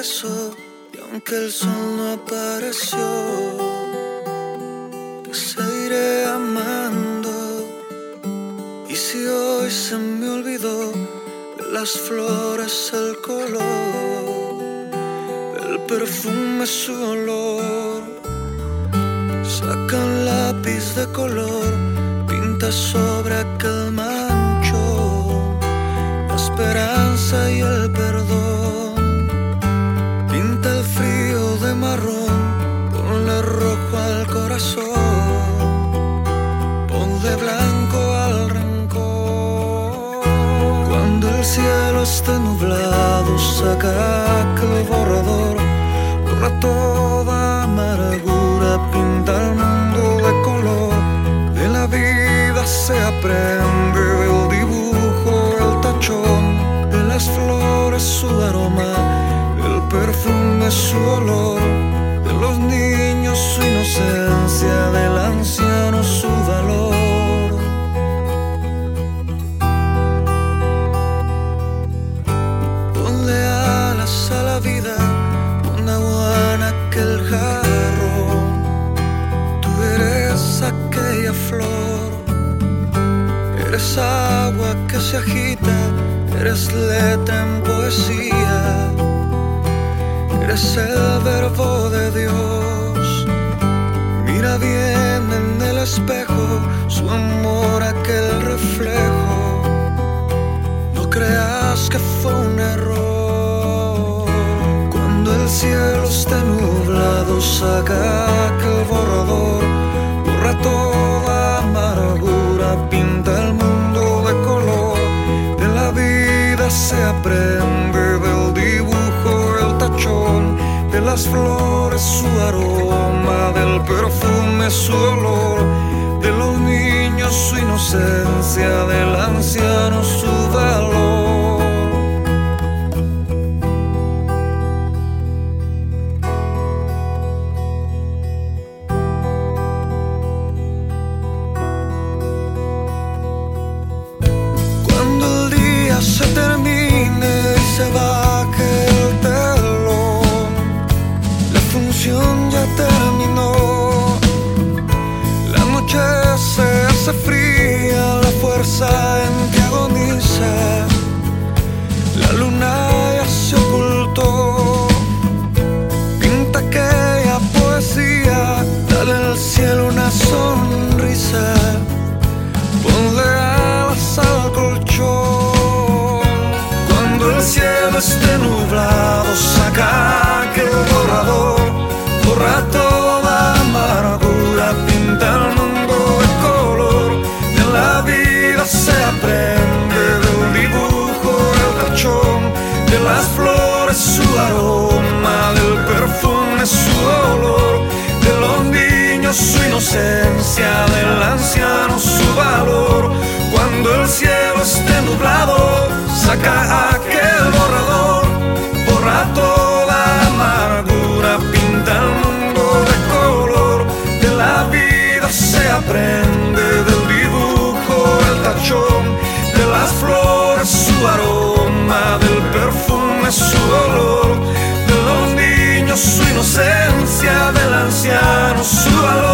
y aunque el sol no apareció, te seguiré amando. Y si hoy se me olvidó de las flores el color, el perfume su olor, saca un lápiz de color, pinta sobre aquel mancho la esperanza y el blanco al rencor. Cuando el cielo esté nublado, saca aquel borrador, agua que se agita, eres letra en poesía, eres el verbo de Dios. Mira bien en el espejo su amor, aquel reflejo. No creas que fue un error. Cuando el cielo esté nublado, saca aquel borrador. Las flores su aroma, del perfume su olor. De los niños su inocencia, del anciano su valor. De las flores su aroma, del perfume su olor. De los niños su inocencia, del anciano su valor. Cuando el cielo esté nublado, saca del anciano, su valor.